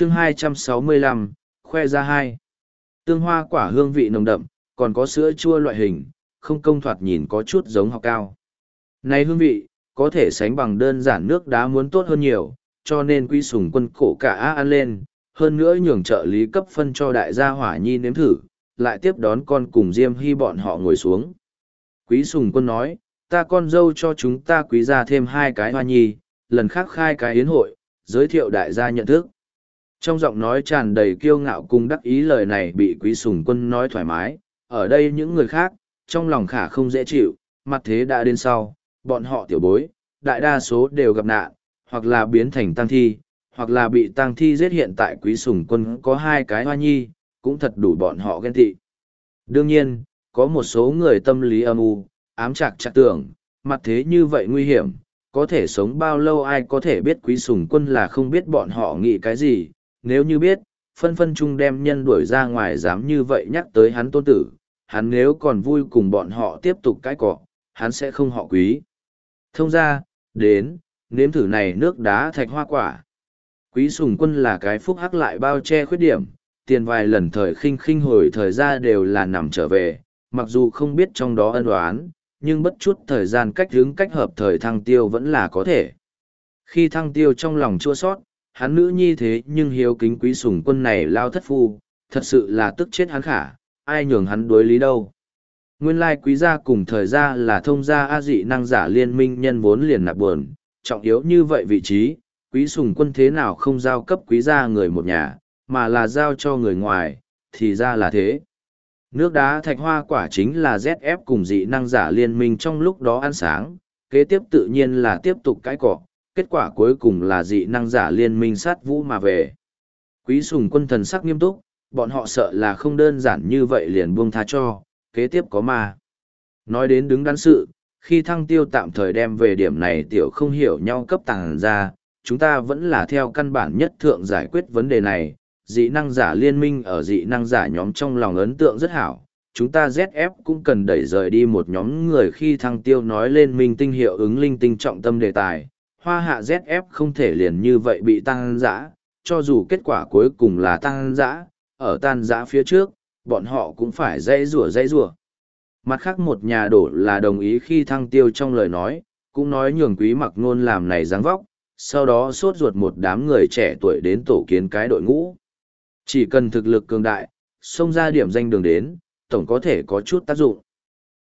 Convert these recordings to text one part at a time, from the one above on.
chương 265, khoe ra hai. Tương hoa quả hương vị nồng đậm, còn có sữa chua loại hình, không công thoạt nhìn có chút giống học cao. Này hương vị, có thể sánh bằng đơn giản nước đá muốn tốt hơn nhiều, cho nên quý sùng quân cổ cả ăn lên, hơn nữa nhường trợ lý cấp phân cho đại gia hỏa nhi nếm thử, lại tiếp đón con cùng Diêm Hy bọn họ ngồi xuống. Quý sùng quân nói, ta con dâu cho chúng ta quý ra thêm hai cái hoa nhi, lần khác khai cái yến hội, giới thiệu đại gia nhận thức. Trong giọng nói tràn đầy kiêu ngạo cùng đắc ý lời này bị quý sùng quân nói thoải mái, ở đây những người khác, trong lòng khả không dễ chịu, mặt thế đã đến sau, bọn họ tiểu bối, đại đa số đều gặp nạn, hoặc là biến thành tăng thi, hoặc là bị tăng thi giết hiện tại quý sùng quân có hai cái hoa nhi, cũng thật đủ bọn họ ghen tị. Đương nhiên, có một số người tâm lý âm u, ám chạc chạc tưởng, mặt thế như vậy nguy hiểm, có thể sống bao lâu ai có thể biết quý sùng quân là không biết bọn họ nghĩ cái gì, nếu như biết, phân phân chung đem nhân đuổi ra ngoài dám như vậy nhắc tới hắn tôn tử, hắn nếu còn vui cùng bọn họ tiếp tục cái cọ, hắn sẽ không họ quý. Thông ra, đến, nếm thử này nước đá thạch hoa quả. Quý sùng quân là cái phúc hắc lại bao che khuyết điểm, tiền vài lần thời khinh khinh hồi thời ra đều là nằm trở về, mặc dù không biết trong đó ân đoán, nhưng bất chút thời gian cách hướng cách hợp thời thăng tiêu vẫn là có thể. Khi thăng tiêu trong lòng chua sót, hắn nữ nhi thế nhưng hiếu kính quý sùng quân này lao thất phu, thật sự là tức chết hắn khả, ai nhường hắn đối lý đâu. Nguyên lai quý gia cùng thời gia là thông gia A dị năng giả liên minh nhân vốn liền nạp buồn, trọng yếu như vậy vị trí, quý sùng quân thế nào không giao cấp quý gia người một nhà, mà là giao cho người ngoài, thì ra là thế. Nước đá thạch hoa quả chính là ZF cùng dị năng giả liên minh trong lúc đó ăn sáng, kế tiếp tự nhiên là tiếp tục cãi cọ, kết quả cuối cùng là dị năng giả liên minh sát vũ mà về. Quý sùng quân thần sắc nghiêm túc, bọn họ sợ là không đơn giản như vậy liền buông tha cho, kế tiếp có mà. Nói đến đứng đắn sự, khi thăng tiêu tạm thời đem về điểm này tiểu không hiểu nhau cấp tàng ra, chúng ta vẫn là theo căn bản nhất thượng giải quyết vấn đề này. Dị năng giả liên minh ở dị năng giả nhóm trong lòng ấn tượng rất hảo, chúng ta ZF cũng cần đẩy rời đi một nhóm người khi thăng tiêu nói lên minh tinh hiệu ứng linh tinh trọng tâm đề tài. Hoa hạ ZF không thể liền như vậy bị tăng dã, cho dù kết quả cuối cùng là tăng dã, ở tan dã phía trước, bọn họ cũng phải dây rủa dây rủa. Mặt khác một nhà đổ là đồng ý khi thăng tiêu trong lời nói, cũng nói nhường quý mặc ngôn làm này dáng vóc, sau đó sốt ruột một đám người trẻ tuổi đến tổ kiến cái đội ngũ. Chỉ cần thực lực cường đại, xông ra điểm danh đường đến, tổng có thể có chút tác dụng.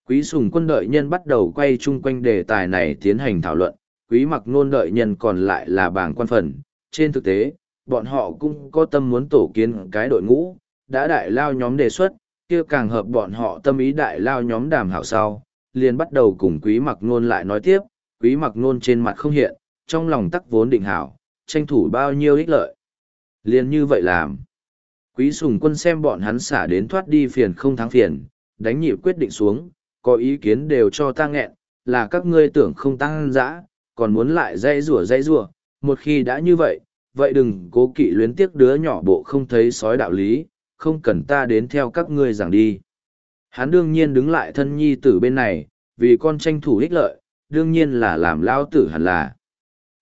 Quý sùng quân đợi nhân bắt đầu quay chung quanh đề tài này tiến hành thảo luận, quý mặc nôn đợi nhân còn lại là bảng quan phần. Trên thực tế, bọn họ cũng có tâm muốn tổ kiến cái đội ngũ, đã đại lao nhóm đề xuất, kia càng hợp bọn họ tâm ý đại lao nhóm đàm hảo sau, liền bắt đầu cùng quý mặc nôn lại nói tiếp, quý mặc nôn trên mặt không hiện, trong lòng tắc vốn định hảo, tranh thủ bao nhiêu ích lợi. Liền như vậy làm. Quý sùng quân xem bọn hắn xả đến thoát đi phiền không thắng phiền, đánh nhịp quyết định xuống, có ý kiến đều cho ta nghẹn, là các ngươi tưởng không tăng dã, còn muốn lại dây rủa dây rủa một khi đã như vậy, vậy đừng cố kỵ luyến tiếc đứa nhỏ bộ không thấy sói đạo lý, không cần ta đến theo các ngươi giảng đi. Hắn đương nhiên đứng lại thân nhi tử bên này, vì con tranh thủ ích lợi, đương nhiên là làm lao tử hẳn là.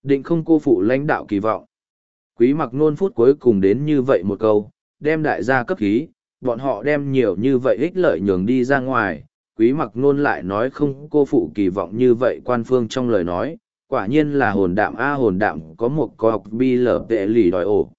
Định không cô phụ lãnh đạo kỳ vọng. Quý mặc nôn phút cuối cùng đến như vậy một câu, đem đại gia cấp khí, bọn họ đem nhiều như vậy ích lợi nhường đi ra ngoài. Quý mặc nôn lại nói không cô phụ kỳ vọng như vậy quan phương trong lời nói, quả nhiên là hồn đạm a, hồn đạm có một có học bi lở tệ lì đòi ổ.